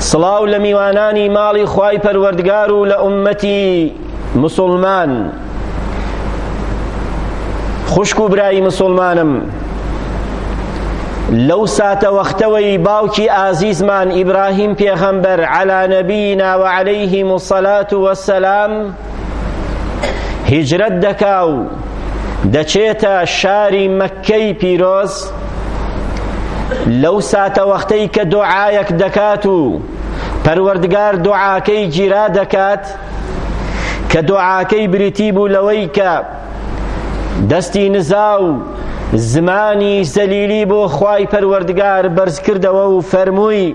سڵاو لە میوانانی ماڵی خوای پەروەردگار و لە ئومەتی مسلمان خوشک و برایی مسلمانم لەو ساتە وەختەوەی باوکی ئازیزمان ئیبراهیم پێغەمبەر عەلا نەبینا و عەلەیهی مسەلات و وەسەلام هیجرەت دەکا و دەچێتە شاری مەککەی پیرۆز لەو ساتە وەختەی کە دۆعایەک دەکات و پەروەردگار دۆعاکەی گیرا دەکات کە دۆعاکەی بریتی بوو لەوەی کە دەستی نزا و زمانی زەلیلی بۆ خوای پەروەردگار بەرزکردەوە و فەرمووی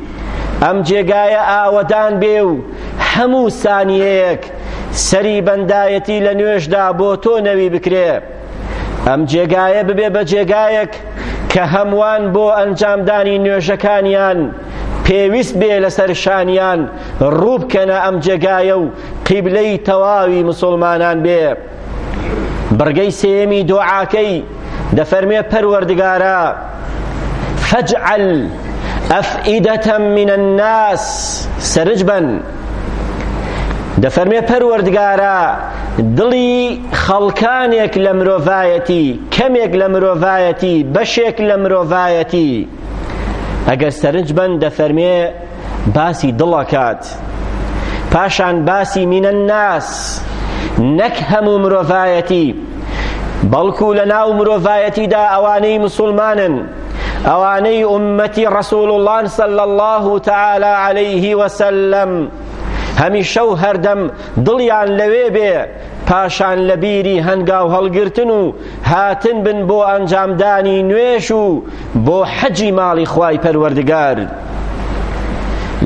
ئەم جێگایە ئاوەدان بێ و هەموو سانیەیەک سەری بەندایەتی لە نوێشدا بۆ تۆ نەوی بکرێ ئەم جێگایە ببێ بە جێگایەک کە هەمووان بۆ ئەنجامدانی نوێژەکانیان پێویست بێ لەسەر شانیان ڕووبکەنە ئەم جێگایە و قیبلەی تەواوی مسلمانان بێ بڕگەی سێیەمی دۆعاکەی دەفەرمێ پەروەردگارە فەجعل ئەفئیدەتەم منە الناس سەرج بن دەفەرمێ پەروەردگارە دڵی خەڵکانێک لە مرۆڤایەتی کەمێک لە مرۆڤایەتی بەشێک لە مرۆڤایەتی ئەگەر سەرنج بن دەفەرمێ باسی دڵ ئەکات پاشان باسی من الناس نەک هەموو مرۆڤایەتی بەڵکو لە ناو مرۆڤایەتیدا ئەوانەی مسلمانن ئەوانەی ئومەتی ڕسول الله صلی الله تعالی عليه وسلم هەمیشە و هەردەم دڵیان لەوێ بێ پاشان لە بیری هەنگاو هەڵگرتن و هاتن بن بۆ ئەنجامدانی نوێژ و بۆ حەجی ماڵی خوای پەروەردگار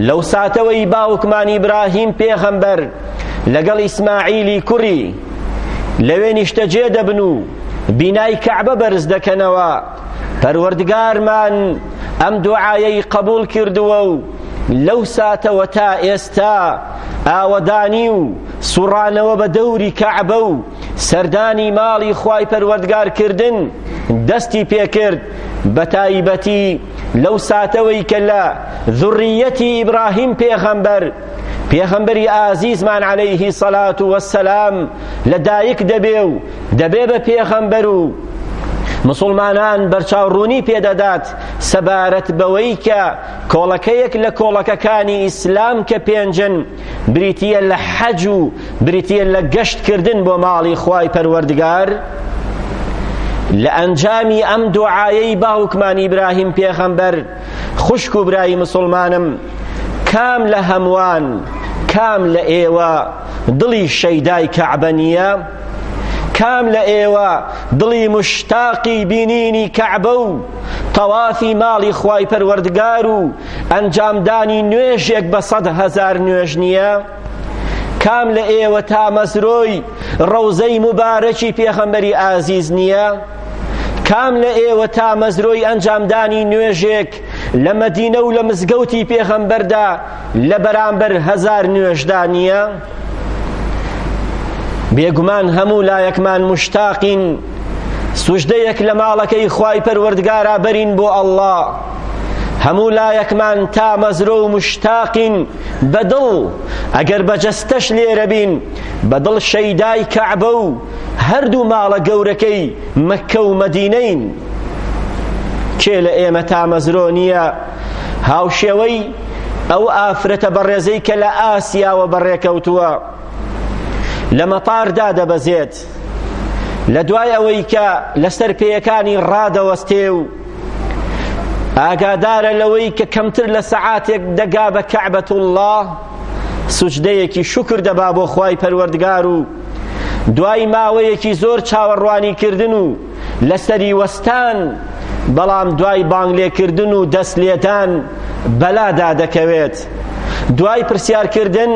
لەو ساتەوەی باوکمان ئیبراهیم پێغەمبەر لەگەڵ ئیسماعیلی کوڕی لەوێ نیشتەجێ دەبن و بینای کەعبە بەرز دەکەنەوە پەروەردگارمان ئەم دوعایەی قبول کردووە و لەو ساتەوە تا ئێستا ئاوەدانی و سوڕانەوە بە دەوری کەعبە و سەردانی ماڵی خوای پەروەردگار کردن دەستی پێکرد بە تایبەتی لەو ساتەوەی کە لە ذڕیەتی ئیبراهیم پێغەمبەر پێغەمبەری ئازیزمان عەلەیهی سەلات و وەسەلام لە دایک دەبێ و دەبێ بە پێغەمبەر و مسلمانان بەرچاوڕوونی پێدەدات سەبارەت بەوەی کە کۆڵەکەیەک لە کۆڵەکەکانی ئیسلام کە پێنجن بریتیە لە حەج و بریتیە لە گەشت کردن بۆ ماڵی خوای پەروەردگار لە ئەنجامی ئەم دوعایەی باوکمان ئیبراهیم پێغەمبەر خوشک و برای مسلمانم کام لە هەمووان کام لە ئێوە دڵی شەیدای کەعبە نییە کام لە ئێوە دڵی مشتاقی بینینی کەعبە و تەوافی ماڵی خوای پەروەردگار و ئەنجامدانی نوێژێک بە سەد هەزار نوێژ نییە کام لە ئێوە تامەزرۆی ڕەوزەی مبارەکی پێخەمبەری ئازیز نییە کام لە ئێوە تامەزرۆی ئەنجامدانی نوێژێک لە مەدینە و لە مزگەوتی پێخەمبەردا لە بەرامبەر هەزار نوێژدا نییە بێگومان هەموو لایەکمان مشتاقین سوژدەیەک لە ماڵەکەی خوای پەروەردگارا بەرین بۆ ئەڵڵا هەموو لایەکمان تامەزرۆ و مشتاقین بە دڵ ئەگەر بە جەستەش لێرە بین بە دڵ شەیدای کەعبە و هەردوو ماڵە گەورەکەی مەککە و مەدینەین کێ لە ئێمە تامەزرۆ نییە هاوشێوەی ئەو ئافرەتە بەڕێزەی کە لە ئاسیاوە بەڕێکەوتووە لە مەتاردا دەبەزێت لە دوای ئەوەی کە لەسەر پێیەکانی ڕادەوەستێ و ئاگادارە لەوەی کە کەمتر لە سەعاتێک دەگا بە کەعبەت الله سوجدەیەکی شکر دەبا بۆ خوای پەروەردگار و دوای ماوەیەکی زۆر چاوەڕوانی کردن و لەسەری وەستان بەڵام دوای بانگ لێکردن و دەست لێدان بەلادا دەکەوێت دوای پرسیارکردن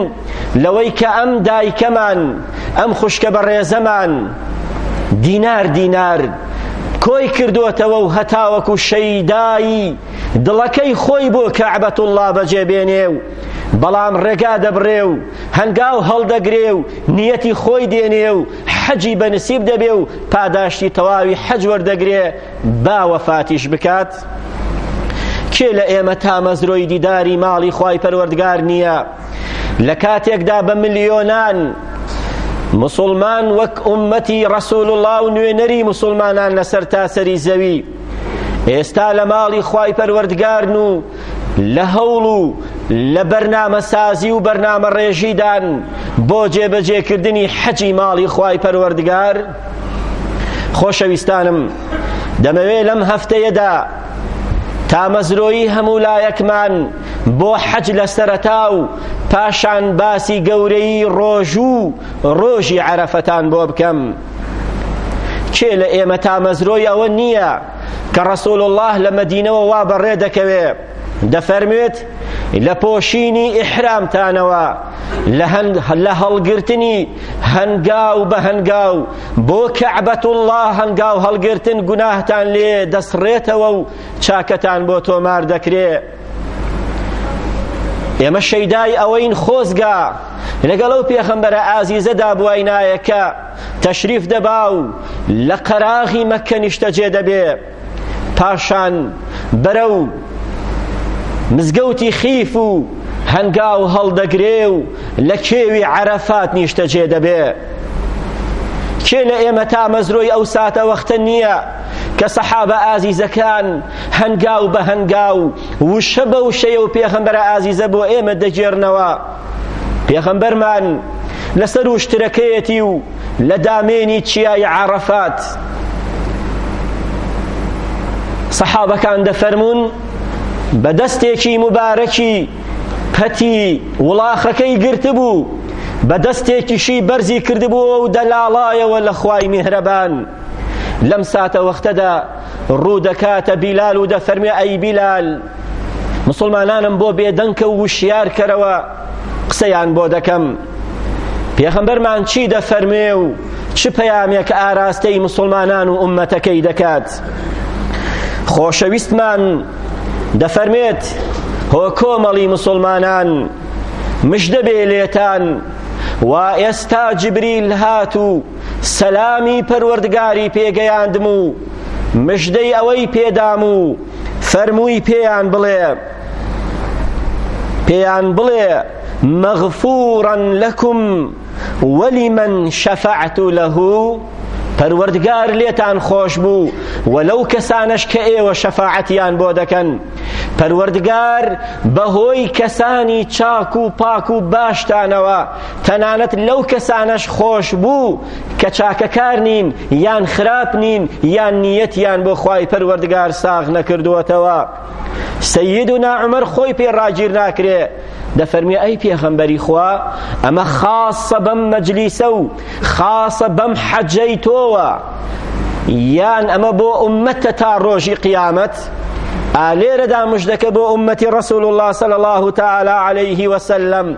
لەوەی کە ئەم دایکەمان ئەم خوشکە بەڕێزەمان دینار دینار کۆی کردۆتەوە و هەتاوەکو شەیدایی دڵەکەی خۆی بۆ کەعبەتوڵڵا بەجێ بێنێ و بەڵام ڕێگا دەبڕێ و هەنگاو هەڵدەگرێ و نیەتی خۆی دێنێ و حەجی بەنسیب دەبێ و پاداشتی تەواوی حەج وەردەگرێ با وەفاتیش بکات کێ لە ئێمە تامەزرۆی دیداری ماڵی خوای پەروەردگار نییە لە کاتێکدا بە ملیۆنان مسلمان وەک ئومەتی رسول الله و نوێنەری مسلمانان لە سەرتاسەری زەوی ئێستا لە ماڵی خوای پەروەردگارن و لە هەوڵ و لە بەرنامە سازی و بەرنامە ڕێژیدان بۆ جێبەجێکردنی حەجی ماڵی خوای پەروەردگار خۆشەویستانم دەمەوێت لەم هەفتەیەدا تامەزرۆیی هەموو لایەکمان بۆ حەج لە سەرەتا و پاشان باسی گەورەی ڕۆژوو ڕۆژی عەرەفەتان بۆ بکەم کێ لە ئێمە تامەزرۆی ئەوە نییە کە ڕسول الله لە مەدینەوە وا بەڕێ دەکەوێ دەفەرموێت لە پۆشینی ئیحرامتانەوە لە هەڵگرتنی هەنگاو بە هەنگاو بۆ کەعبەت الله هەنگاو هەڵگرتن گوناهتان لێ دەسڕێتەوە و چاکەتان بۆ تۆمار دەکرێ ئێمە شەیدای ئەوەین خۆزگا لەگەڵ ئەو پێخەمبەرە ئازیزەدا بواینایە کە تەشریف دەبا و لە قەراغی مەکە نیشتەجێ دەبێ پاشان بەرە و مزگەوتی خیف و هەنگاو هەڵدەگرێ و لە کێوی عەرەفات نیشتەجێ دەبێ کێ لە ئێمە تامەزرۆی ئەو ساتە وەختە نییە کە سەحابە ئازیزەکان هەنگاو بە هەنگاو وشە بە وشەیە و پێغەمبەرە ئازیزە بۆ ئێمە دەگێرنەوە پێغەمبەرمان لەسەر وشترەکەیەتی و لە دامێنی چیای عرفات سەحابەکان دەفەرمونون بە دەستێکی مبارەکی پەتی وڵاخەکەی گرتبوو بە دەستێکیشی بەرزی کردبووەوە و دەلاڵایەوە لە خوای میهرەبان لەم ساتە وەختەدا ڕوو دەکاتە بیلال و دەفەرمێ ئەی بیلال مسلمانانم بۆ بێدەنکە و وشیار کەرەوە قسەیان بۆ دەکەم پێخەمبەرمان چی دەفەرمێ و چ پەیامێک ئاراستەی مسلمانان و ئومەتەکەی دەکات خۆشەویستمان دەفەرمێت هۆ کۆمەڵی مسلمانان مژدەبێ لێتان و ئێستا جبریل هات و سەلامی پەروەردگاری پێگەیاندم و مژدەی ئەوەی پێدام و فەرمووی پێیان بڵێ پێیان بڵێ مەغفورا لەکم وەلیمەن شەفەعت لەه پەروەردگار لێتان خۆش بوو و لەو کەسانەش کە ئێوە شەفاعەتیان بۆ دەکەن پەروەردگار بەهۆی کەسانی چاک و پاک و باشتانەوە تەنانەت لەو کەسانەش خۆش بوو کە چاکەکار نین یان خراپ نین یان نیەتیان بۆ خوای پەروەردگار ساغ نەکردووەتەوە سیدنا عمر خۆی پێ ڕاگیر ناکرێ دەفەرمی ئەی پێغەمبەری خوا ئەمە خاصە بەم مەجلیسە و خاصە بەم حەجەی تۆوە یان ئەمە بۆ ئومەتە تا ڕۆژی قیامەت ئالێرەدا مژدەکە بۆ ئومەتی ڕسول الله صلی الله تعالی عليه وسلم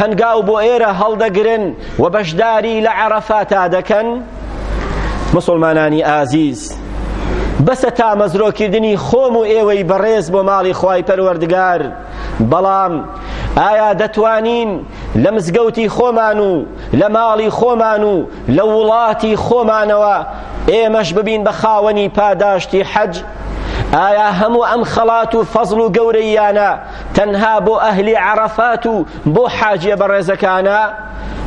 هەنگاو بۆ ئێرە هەڵدەگرن و بەشداری لە عەرەفاتا دەکەن مسلمانانی ئازیز بەسە تامەزرۆکردنی خۆم و ئێوەی بەڕێز بۆ ماڵی خوای پەروەردگار بەڵام ئایا دەتوانین لە مزگەوتی خۆمان و لە ماڵی خۆمان و لە وڵاتی خۆمانەوە ئێمەش ببین بە خاوەنی پاداشتی حەج ئایا هەموو ئەم خەڵات و فەزڵ و گەورەیانە تەنها بۆ ئەهلی عەرەفات و بۆ حاجیە بەڕێزەکانە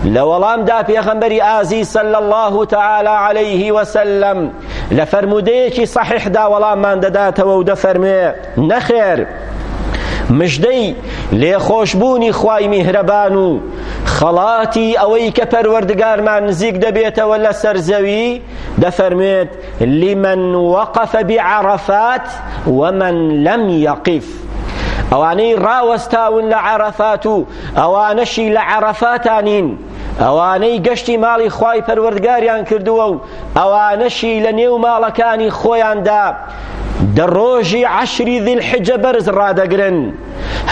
لە وەڵامدا پێغەمبەری ئازی صلی الله تعالی علیه وسلم لە فەرموودەیەکی صحیحدا وەڵاممان دەداتەوە و دەفەرموێ نەخێر مژدەی لێخۆشبوونی خوای میهرەبان و خەڵاتی ئەوەی کە پەروەردگارمان نزیک دەبێتەوە لەسەر زەوی دەفەرمێت لمن وقف بعرفات ومن لم يقف ئەوانەی ڕاوەستاون لە عەرەفات و ئەوانەشی لە عەرەفاتانین ئەوانەی گەشتی ماڵی خوای پەروەردگاریان کردووە و ئەوانەشی لە نێو ماڵەکانی خۆیاندا دە ڕۆژی عەشری ذیل حجە بەرز ڕادەگرن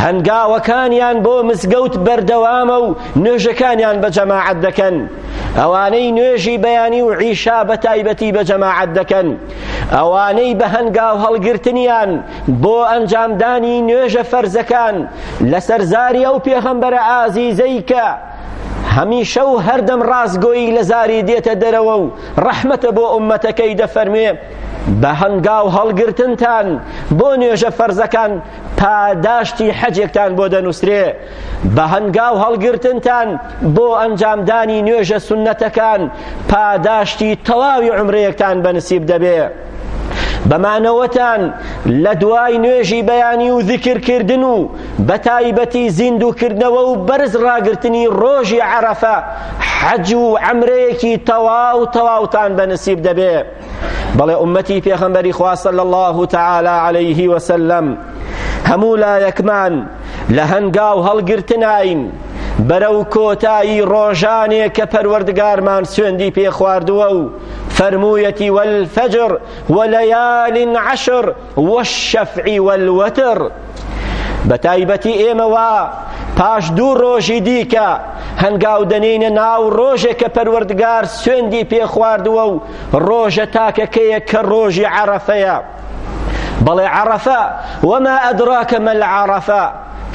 هەنگاوەکانیان بۆ مزگەوت بەردەوامە و نوێژەکانیان بە جەماعەت دەکەن ئەوانەی نوێژی بەیانی و عیشا بە تایبەتی بە جەماعەت دەکەن ئەوانەی بە هەنگاو هەڵگرتنیان بۆ ئەنجامدانی نوێژە فەرزەکان لەسەر زاری ئەو پێغەمبەرە ئازیزەی کە هەمیشە و هەردەم ڕاستگۆیی لە زاری دێتە دەرەوە و ڕەحمەتە بۆ ئومەتەکەی دەفەرموێ بە هەنگاو هەڵگرتنتان بۆ نوێژە فەرزەکان پاداشتی حەجێکتان بۆ دەنووسرێ بە هەنگاو هەڵگرتنتان بۆ ئەنجامدانی نوێژە سونەتەکان پاداشتی تەواوی عمرەیەکتان بەنسیب دەبێ بەمانەوەتان لە دوای نوێژی بەیانی و ذکرکردن و بە تایبەتی زیندووکردنەوە و بەرز ڕاگرتنی ڕۆژی عەرەفە حەج و عەمرەیەکی تەواو تەواوتان بەنسیب دەبێ بەڵێ ئومەتی پێخەمبەری خوا صلی الله تعالی علیه وسلم هەموو لایەکمان لە هەنگاو هەڵگرتناین بەرەو کۆتایی ڕۆژانێ کە پەروەردگارمان سوێندی پێخواردووە و فەرموویەتی وەلفەجر وەلەیال عەشر والشفع والوتر بەتایبەتی ئێمە وا پاش دوو ڕۆژی دیکە هەنگاو دەنینە ناو ڕۆژێک کە پەروەردگار سوێندی پێ خواردووە و ڕۆژە تاکەکەیە کە ڕۆژی عەرەفەیە بەڵێ عەرەفە وەما ئەدراکە مەل عەرەفە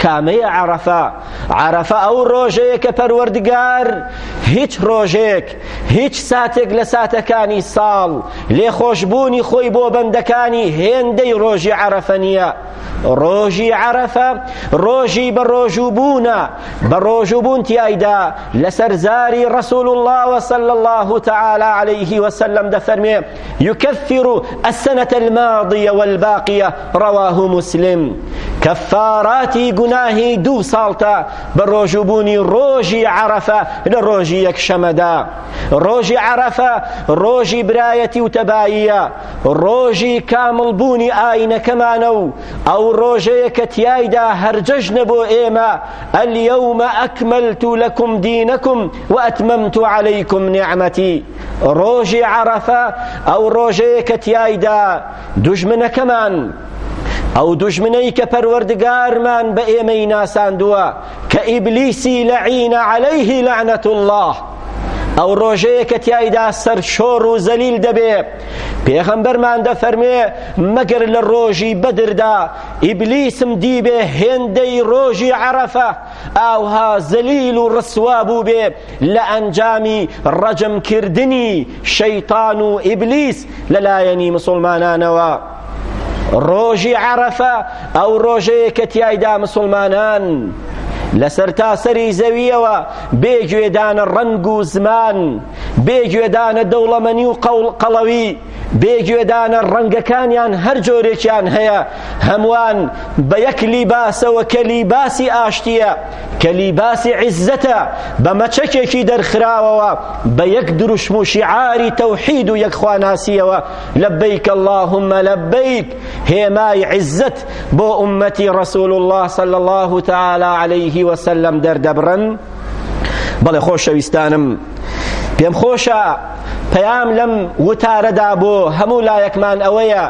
کامەیە عەرەفە عەرەفە ئەو ڕۆژەیە کە پەروەردگار هیچ ڕۆژێک هیچ ساتێک لە ساتەکانی ساڵ لێخۆشبوونی خۆی بۆ بەندەکانی هێندەی ڕۆژی عەرەفە نییە ڕۆژی عەرەفە ڕۆژی بە ڕۆژووبوونە بە ڕۆژووبوون تیایدا لەسەر زاری ڕسول الله وسل الله تعالى عليه وسلم دەفەرمێ يكفر السنة الماضية والباقية رواه مسلم كفاراتی گوناهی دوو ساڵتە بە ڕۆژووبوونی ڕۆژی عەرەفە لە ڕۆژی یەکشەمەدا ڕۆژی عەرەفە ڕۆژی برایەتی و تەباییە ڕۆژی کامڵبوونی ئاینەکەمانە و ئەو ڕۆژەیە کە تیایدا هەرجەژنە بۆ ئێمە ئەلیەومە ئەکمەلت و لەکم دینەکم و ئەتمەمت و عەلەیکم نیعمەتی ڕۆژی عەرەفە ئەو ڕۆژەیە کە تیایدا دوژمنەکەمان ئەو دوژمنەی کە پەروەردگارمان بە ئێمەی ناساندووە کە ئیبلیسی لەعینە عەلەیه لەعنەت الله ئەو ڕۆژەیە کە تیایدا سەر شۆڕ و زەلیل دەبێ پێغەمبەرمان دەفەرمێ مەگەر لە ڕۆژی بەدردا ئیبلیسم دیبێ هێندەی ڕۆژی عەرەفە ئاوها زەلیل و ڕسوا بوو بێ لە ئەنجامی ڕەجمکردنی شەیتان و ئیبلیس لەلایەنی مسلمانانەوە ڕۆژی عەرەفە ئەو ڕۆژەیە کە تیایدا مسلمانان لە سەرتاسەری زەویەوە بێ گوێدانە ڕەنگ و زمان بێ گوێدانە دەوڵەمەنی و قەڵەوی بێ گوێدانە ڕەنگەکانیان هەر جۆرێکیان هەیە هەمووان بە یەک لیباسەوە کە لیباسی ئاشتیە کە لیباسی عیزەتە بە مەچەکێکی دەرخراوەوە بە یەک دروشم و شیعاری تەوحید و یەکخواناسیەوە لبیک اللهم لبیک هێمای عزت بۆ ئومەتی رسول الله صلی الله تعالی علیه وسلم دەردەبڕن بەڵێ خۆشەویستانم پێم خۆشە پەیام لەم وتارەدا بۆ هەموو لایەکمان ئەوەیە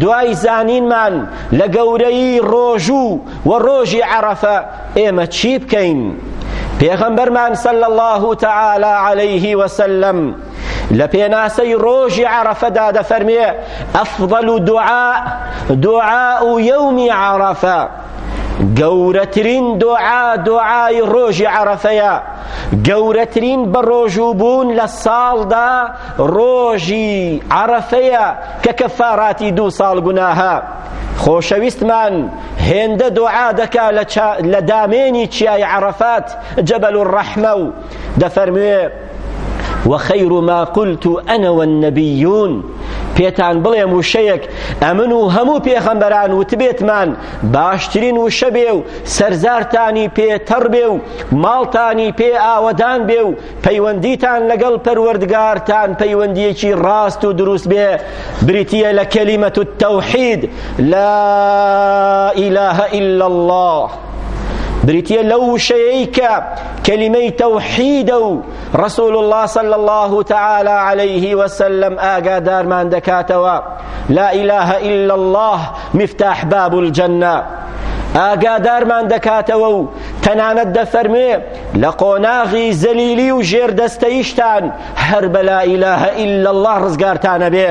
دوای زانینمان لە گەورەی ڕۆژوو و ڕۆژی عەرەفە ئێمە چی بکەین پێغەمبەرمان صلی الله تعالی علیه وسلم لە پێناسەی ڕۆژی عەرەفەدا دەفەرمێ ئەفضل دعا دعا و یومی عەرەفە گەورەترین دعا دعای ڕۆژی عەرەفەیە گەورەترین بە ڕۆژووبوون لە ساڵدا ڕۆژی عەرەفەیە کە کەفاراتی دوو ساڵ گوناهە خۆشەویستمان هێندە دوعا دەکا لە دامێنی چیای عەرەفات جەبەل الرەحمە و دەفەرموێ وخير ما قلت أنا والنبيون پێتان بڵێم وشەیەک ئەمن و هەموو پێخەمبەران وتبێتمان باشترین وشە بێ و سەرزارتانی پێ تەڕ بێ و ماڵتانی پێ ئاوەدان بێ و پەیوەندیتان لەگەڵ پەروەردگارتان پەیوەندیەکی ڕاست و دروست بێ بریتە لە کەلیمەت و تەوحید لا ئیلاهە ئیلا الله بریتیە لەو وشەیەی کە کەلیمەی تەوحیدە و ڕسول الله صلی الله تعالی عليه وسلم ئاگادارمان دەکاتەوە لا إله إلا الله مفتاح باب الجنة ئاگادارمان دەکاتەوە و تەنانەت دەفەرمێ لە قۆناغی زەلیلی و ژێردەستەیشتان هەر بە لا ئیلاهە ئیلا الله ڕزگارتانە بێ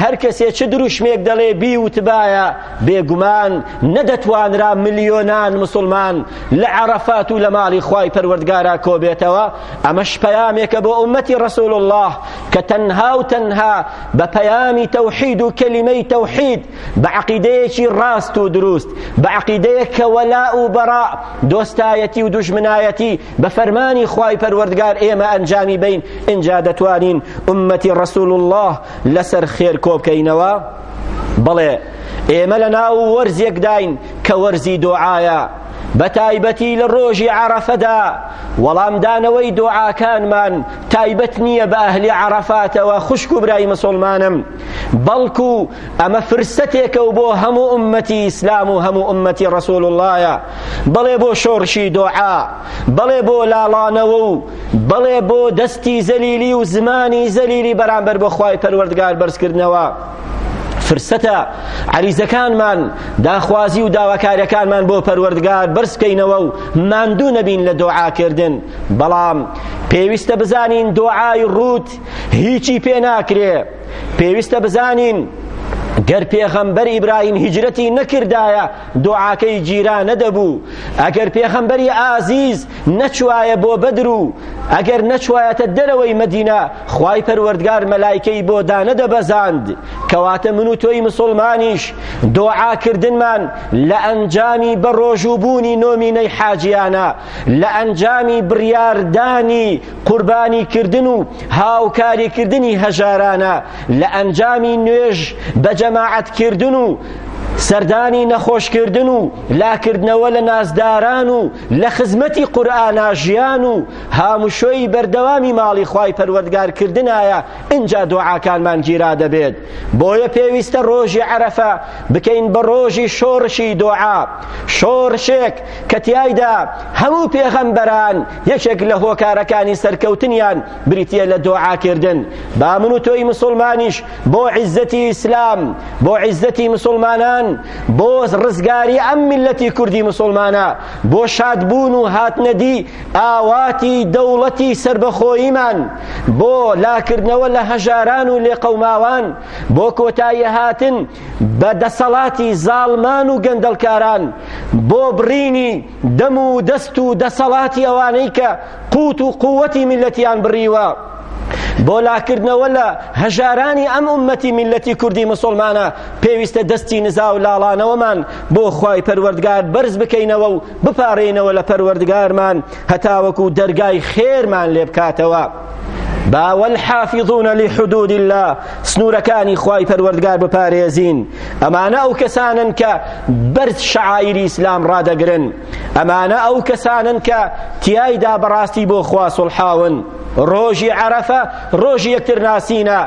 هەر کەسێ چ دروشمێک دەڵێ بیوتبایە بێگومان نەدەتوانرا ملیۆنان مسلمان لە عەرەفات و لە ماڵی خوای پەروەردگارا کۆبێتەوە ئەمەش پەیامێکە بۆ ئومەتی ڕەسول الله کە تەنها و تەنها بە پەیامی تەوحید و کەلیمەی تەوحید بە عەقیدەیەکی ڕاست و دروست بە عەقیدەیەک کە وەلا و بەڕا دۆستایەتی و دوژمنایەتی بە فەرمانی خوای پەروەردگار ئێمە ئەنجامی بین ئینجا دەتوانین ئومەتی ڕەسول الله لەسەر خێر کۆبکەینەوە بڵێ ئێمە لە ناو وەرزێکداین کە وەرزی دۆعایە بە تایبەتی لە ڕۆژی عرفەدا وەڵامدانەوەی دۆعاکانمان تایبەت نییە بە ئەهلی عرفاتەوە خوشک و برای مسلمانم بەڵکو ئەمە فرسەتێکە و بۆ هەموو ئومەتی ئیسلام و هەموو ئومەتی ڕسول اللهە بەڵێ بۆ شۆڕشی دۆعا بەڵێ بۆ لاڵانەوە و بەڵێ بۆ دەستی زەلیلی و زمانی زەلیلی بەرامبەر بۆ خوای پەروەردگار بەرزکردنەوە فرسەتە عریزەکانمان داخوازی و داواکاریەکانمان بۆ پەروەردگار بەرزکەینەوە و ماندوو نەبین لە دۆعاکردن بەڵام پێویستە بزانین دۆعای ڕوت هیچی پێ ناکرێ پێویستە بزانین گەر پێغەمبەر ئیبراهیم هیجرەتی نەکردایە دوعاکەی گیرا نەدەبوو ئەگەر پێغەمبەری ئازیز نەچوایە بۆ بەدر و ئەگەر نەچوایەتە دەرەوەی مەدینە خوای پەروەردگار مەلایکەی بۆ دانەدەبەزاند کەواتە من و تۆی مسلمانیش دۆعاکردنمان لە ئەنجامی بەڕۆژووبوونی نۆمینەی حاجیانە لە ئەنجامی بڕیاردانی قوربانیکردن و هاوکاریکردنی هەژارانە لە ئەنجامی نوێژ بە جەماعەتکردن و سەردانی نەخۆشکردن و لاکردنەوە لە نازداران و لە خزمەتی قورئانا ژیان و هاموشۆی بەردەوامی ماڵی خوای پەروەردگار کردنایە ئینجا دۆعاکانمان گیرا دەبێت بۆیە پێویستە ڕۆژی عەرەفە بکەین بە ڕۆژی شۆڕشی دۆعا شۆڕشێک کە تیایدا هەموو پێغەمبەران یەکێک لە هۆکارەکانی سەرکەوتنیان بریتیە لە دۆعاکردن با من و تۆی مسوڵمانیش بۆ عیزەتی ئیسلام بۆ عیزەتی مسوڵمانان بۆ ڕزگاری ئەم میلەتی کوردی مسوڵمانە بۆ شادبوون و هاتنەدی ئاواتی دەوڵەتی سربەخۆییمان بۆ لاکردنەوە لە هەژاران و لێقەوماوان بۆ کۆتایی هاتن بە دەسەڵاتی زاڵمان و گەندەڵکاران بۆ بڕینی دەم و دەست و دەسەڵاتی ئەوانەی کە قوت و قووەتی میلەتیان بڕیوە بۆ لاکردنەوە لە هەژارانی ئەم ئومەتی میلەتی کوردی مسلمانە پێویستە دەستی نزا و لاڵانەوەمان بۆ خوای پەروەردگار بەرز بکەینەوە و بپارێینەوە لە پەروەردگارمان هەتاوەکو دەرگای خێرمان لێ بکاتەوە باوە الحافظون لحدود الله سنوورەکانی خوای پەروەردگار بپارێزین ئەمانە ئەو کەسانن کە بەرز شعایری ئیسلام ڕادەگرن ئەمانە ئەو کەسانن کە تیایدا بەڕاستی بۆ خوا سڵحاون ڕۆژی عەرەفە ڕۆژی یەکتر ناسینە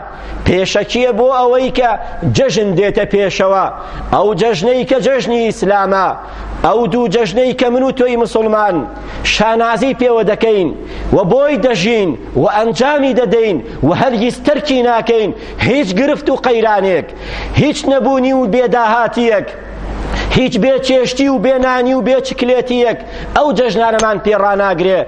پێشەکیە بۆ ئەوەی کە جەژن دێتە پێشەوە ئەو جەژنەی کە جەژنی ئیسلامە ئەو دوو جەژنەی کە من و تۆی مسلمان شانازی پێوە دەکەین و بۆی دەژین و ئەنجامی دەدەین و هەرگیز تەرکی ناکەین هیچ گرفت و قەیرانێک هیچ نەبوونی و بێداهاتیەک هیچ بێ چێشتی و بێ نانی و بێ چکلێتیەک ئەو جەژنانەمان پێڕاناگرێ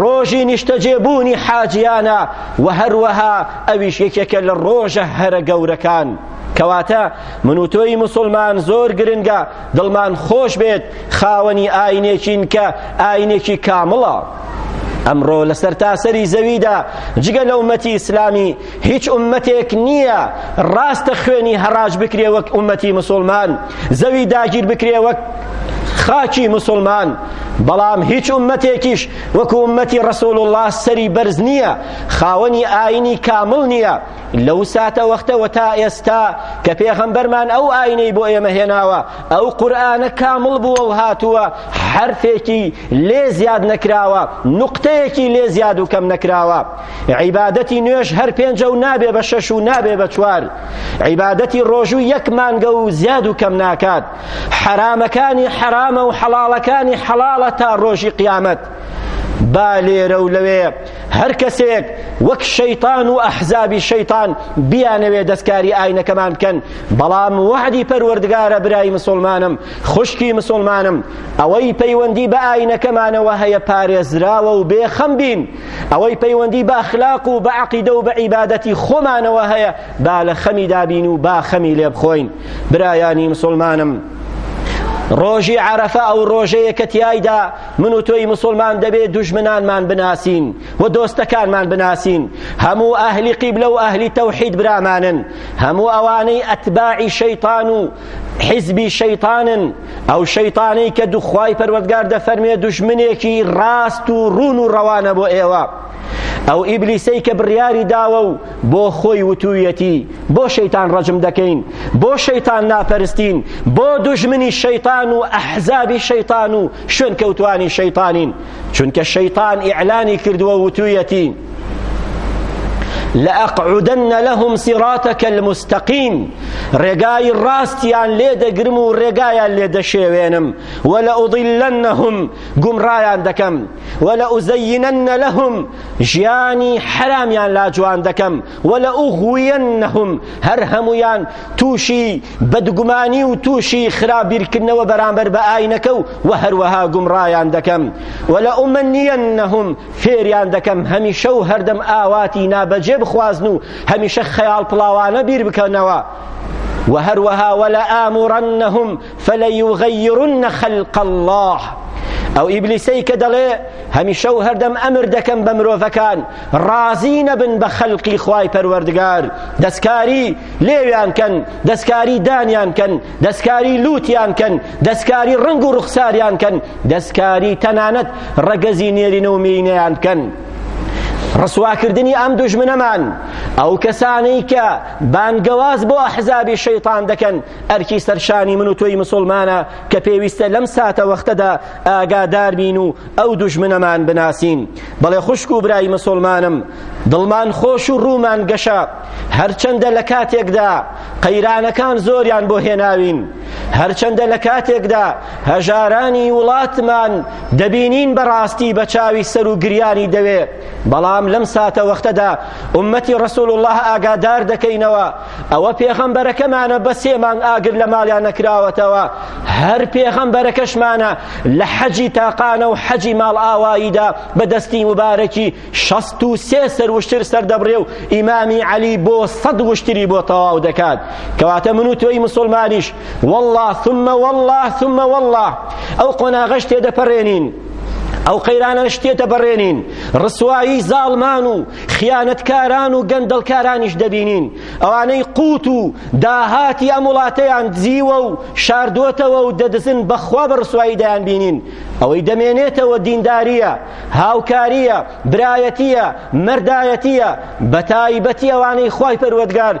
ڕۆژی نیشتەجێبوونی حاجیانە و هەروەها ئەویش یەکێکە لە ڕۆژە هەرە گەورەکان کەواتە من و تۆی مسلمان زۆر گرنگە دڵمان خۆش بێت خاوەنی ئاینێکین کە ئاینێکی کامڵە ئەمڕۆ لە سەرتاسەری زەویدا جگە لە ئومەتی ئیسلامی هیچ ئوممەتێک نییە ڕاستە خوێنی هەڕاج بکرێ وەک ئوممەتی مسوڵمان زەوی داگیر بکرێ وەک خاکی مسلمان بەڵام هیچ ئومەتێکیش وەکو ئومەتی ڕسول الله سەری بەرز نییە خاوەنی ئاینی کامل نییە لەو ساتە وەختەوە تا ئێستا کە پێغەمبەرمان ئەو ئاینەی بۆ ئێمە هێناوە ئەو قورآانە کامل بووە و هاتووە حرفێکی لێ زیاد نەکراوە نقطەیەکی لێ زیاد و کەم نەکراوە عیبادەتی نوێژ هەر پێنجە و نابێ بە شەش و نابێ بە چوار عیبادەتی ڕۆژوو یەک مانگە و زیاد و کەم ناکات حەرامەکانی حەرامە و حەڵاڵەکانی حەڵاڵە تا ڕۆژی قیامەت با لێرە و لەوێ هەر کەسێک وەک شەیتان و ئەحزابی شەیتان بیانەوێ دەستکاری ئاینەکەمان بکەن بەڵام وعدی پەروەردگارە برای مسلمانم خوشکی مسلمانم ئەوەی پەیوەندی بە ئاینەکەمانەوە هەیە پارێزراوە و بێخەم بین ئەوەی پەیوەندی بە ئەخلاق و بە عەقیدە و بە عیبادەتی خۆمانەوە هەیە با لە خەمی دابین و با خەمی لێ بخۆین برایانی مسلمانم ڕۆژی عرفە ئەو ڕۆژەیە کە تیایدا من و تۆی مسلمان دەبێت دوژمنانمان بناسین و دۆستەکانمان بناسین هەموو ئەهلی قیبلە و ئەهلی تەوحید برامانن هەموو ئەوانەی ئەتباعی شەیطان و حیزبی شەیتانن ئەو شەیتانەی کە دوخوای پەروەردگار دەفەرمێ دوشمنێکی ڕاست و ڕون و ڕەوانە بۆ ئێوە ئەو ئیبلیسەی کە بڕیاری داوە و بۆ خۆی وتوویەتی بۆ شەیتان ڕەجم دەکەین بۆ شەیتان ناپەرستین بۆ دوژمنی شەیتان و ئەحزابی شەیتان و شوێن کەوتوانی شەیتانین چونکە شەیطان ئیعلانی کردووە وتویەتی لأقعدن لهم صراطك المستقيم ڕێگای ڕاستیان لێ دەگرم و ڕێگایان لێ دەشێوێنم ولا أضلنهم گمڕایان دەکەم ولا أزينن لهم ژیانی حرامیان لا جوان دەکەم ولئغوینهم هەر هەموویان تووشی بەدگومانی و تووشی خراپ بیرکردنەوە بەرامبەر بە ئاینەکە و وە هەروەها گومڕایان دەکەم ولئمنینهم فێریان دەکەم هەمیشە و هەردەم ئاواتی نابەجێ بخوازن و هەمیشە خەیاڵ پڵاوانە بیر بکەنەوە وە هەروەها ولئامرنهم فلیغیرن خلق اللە ئەو ئیبلیسەی کە دەڵێ هەمیشە و هەردەم ئەمر دەکەم بە مرۆڤەکان ڕازی نەبن بە خەلقی خوای پەروەردگار دەستکاری لێویان کەن دەستکاری دانیان کەن دەستکاری لوتیان کەن دەستکاری ڕنگ و ڕوخساریان کەن دەستکاری تەنانەت ڕەگەزی نێرینە و مینەیان کەن ڕسواکردنی ئەم دوژمنەمان ئەو کەسانەی کە بانگەواز بۆ ئەحزابی شەیتان دەکەن ئەرکی سەرشانی من و تۆی مسلمانە کە پێویستە لەم ساتە وەختەدا ئاگادار بین و ئەو دوژمنەمان بناسین بەڵێ خوشک و برای مسلمانم دڵمان خۆش و ڕوومان گەشە هەرچەندە لە کاتێکدا قەیرانەکان زۆریان بۆ هێناوین هەرچەندە لە کاتێکدا هەژارانی وڵاتمان دەبینین بەڕاستی بە چاوی سەر و گریانی دەوێ بەڵام لەم ساتە وەختەدا ئومەتی ڕسول الله ئاگادار دەکەینەوە ئەوە پێغەمبەرەکەمانە بە سێ مانگ ئاگر لە ماڵیان نەکراوەتەوە هەر پێغەمبەرەکەشمانە لە حەجی تاقانە و حەجی ماڵئاواییدا بە دەستی مبارەکی شەست و سێ سەر وشتر سەردەبڕێ و ئیمامی عەلی بۆ سەد وشتری بۆ تەواو دەکات کەواتە من و تۆی مسلمانیش والله ثم والله ثم والله ئەو قۆناغەش تێدەپەڕێنین ئەو قەیرانە شتێتە بەڕێنین ڕسوایی زاڵمان و خیانەتکاران و گەندەڵکارانیش دەبینین ئەوانەی قوت و داهاتی ئەم وڵاتەیان دزیوە و شاردوەتەوە و دەدزن بەخوا بە ڕسوایی دەیان بینین ئەوەی دەمێنێتەوە دینداریە هاوکاریە برایەتیە مەردایەتیە بە تایبەتی ئەوانەی خوای پەروەردگار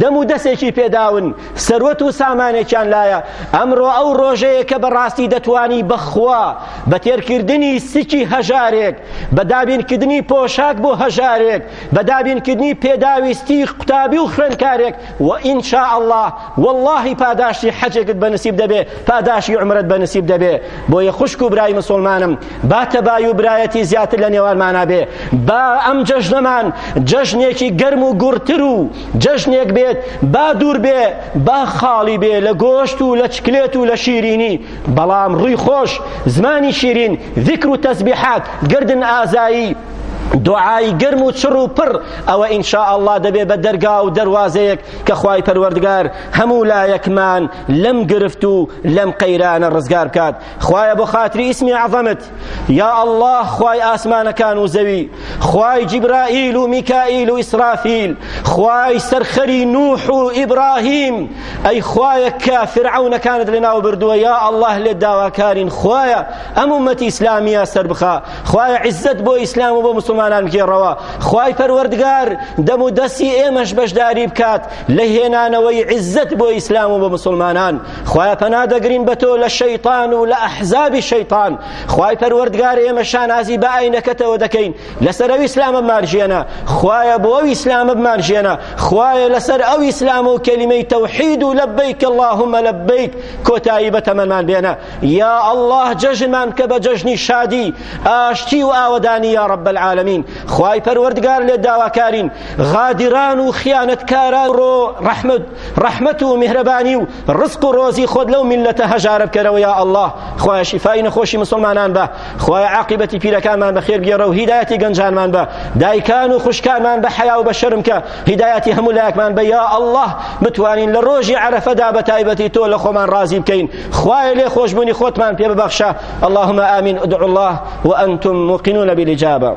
دەم و دەسێکی پێداون سەروەت و سامانێکیان لایە ئەمڕۆ ئەو ڕۆژەیە کە بەڕاستی دەتوانی بەخوا بە تێرکردنی سکی هەژارێک بە دابینکردنی پۆشاک بۆ هەژارێک بە دابینکردنی پێداویستی قوتابی و خوێندکارێک و ان شاء الله واللهی پاداشتی حەجێکت بە نسیب دەبێ پاداشی عمرت بە نسیب دەبێ بۆیە خوشک و برای مسلمانم با تەبای و برایەتی زیاتر لە نێوانمانە بێ با ئەم جەژنەمان جەژنێکی گەرم و گوڕتر و جەژنێک بێت با دوور بێ با خاڵی بێ لە گۆشت و لە چکلێت و لە شیرینی بەڵام ڕووی خۆش زمانی شیرین ذکر و تەسبیحات گردن ئازایی دوعای گەرم و چڕ و پڕ ئەوە ئینشاءاللە دەبێ بە دەرگا و دەروازەیەک کە خوای پەروەردگار هەموو لایەکمان لەم گرفت و لەم قەیرانە ڕزگار بکات خوایە بۆ خاتری ئیسمی عەظەمت یا ئەڵڵا خوای ئاسمانەکان و زەوی خوای جیبرائیل و میکائیل و ئیسرافیل خوای سەرخەری نوح و ئیبراهیم ئەی خوایە کە فرعەونەکانت لەناو بردووە یا ئەڵڵا لێ داواکارین خوایە ئەم ئومەتی ئیسلامیە سەربخە خوایە عیززەت بۆ ئیسلام و بۆ مسلمانان بگێڕەوە خوای پەروەردگار دەم و دەستی ئێمەش بەشداری بکات لە هێنانەوەی عیززەت بۆ ئیسلام و بۆ مسلمانان خوایە پەنا دەگرین بە تۆ لە شەیطان و لە ئەحزابی شەیطان خوای پەروەردگار ئێمە شانازی بە ئاینەکەتەوە دەکەین لەسەر ئەو ئیسلامە مارژێنە خوایە بۆ ئەو ئیسلامە بمانژێنە خوایە لەسەر ئەو ئیسلام و کەلیمەی تەوحید و لەبیک اللهم لەبیک کۆتایی بە تەمەمان بێنە یا اللە جەژنمان بکە بە جەژنی شادی ئاشتی و ئاوەدانی یا رب العالمین خوای پەروەردگار لێ داواکارین غادران و خیانەتکاران ڕۆ ڕەحمت ڕەحمەت و میهرەبانی و ڕزق و ڕۆزی خۆت لەو میلەتە هەژارە بکەرەوە یا اللە خوای شیفای نەخۆشی مسلمانان بە خوای عاقبەتی پیرەکانمان بە خێر گێڕە و هیدایەتی گەنجانمان بە دایکان و خوشکانمان بە حیا و بە شەرم کە هیدایەتی هەموو لایەکمان بە یا ئەڵڵا بتوانین لە ڕۆژی عەرەفەدا بە تایبەتی تۆ لە خۆمان ڕازی بکەین خوایە لێ خۆشبوونی خۆتمان پێ ببەخشە اللهم آمین ادعوا الله وأنتم موقنون بالإجابة